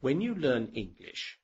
When you learn English,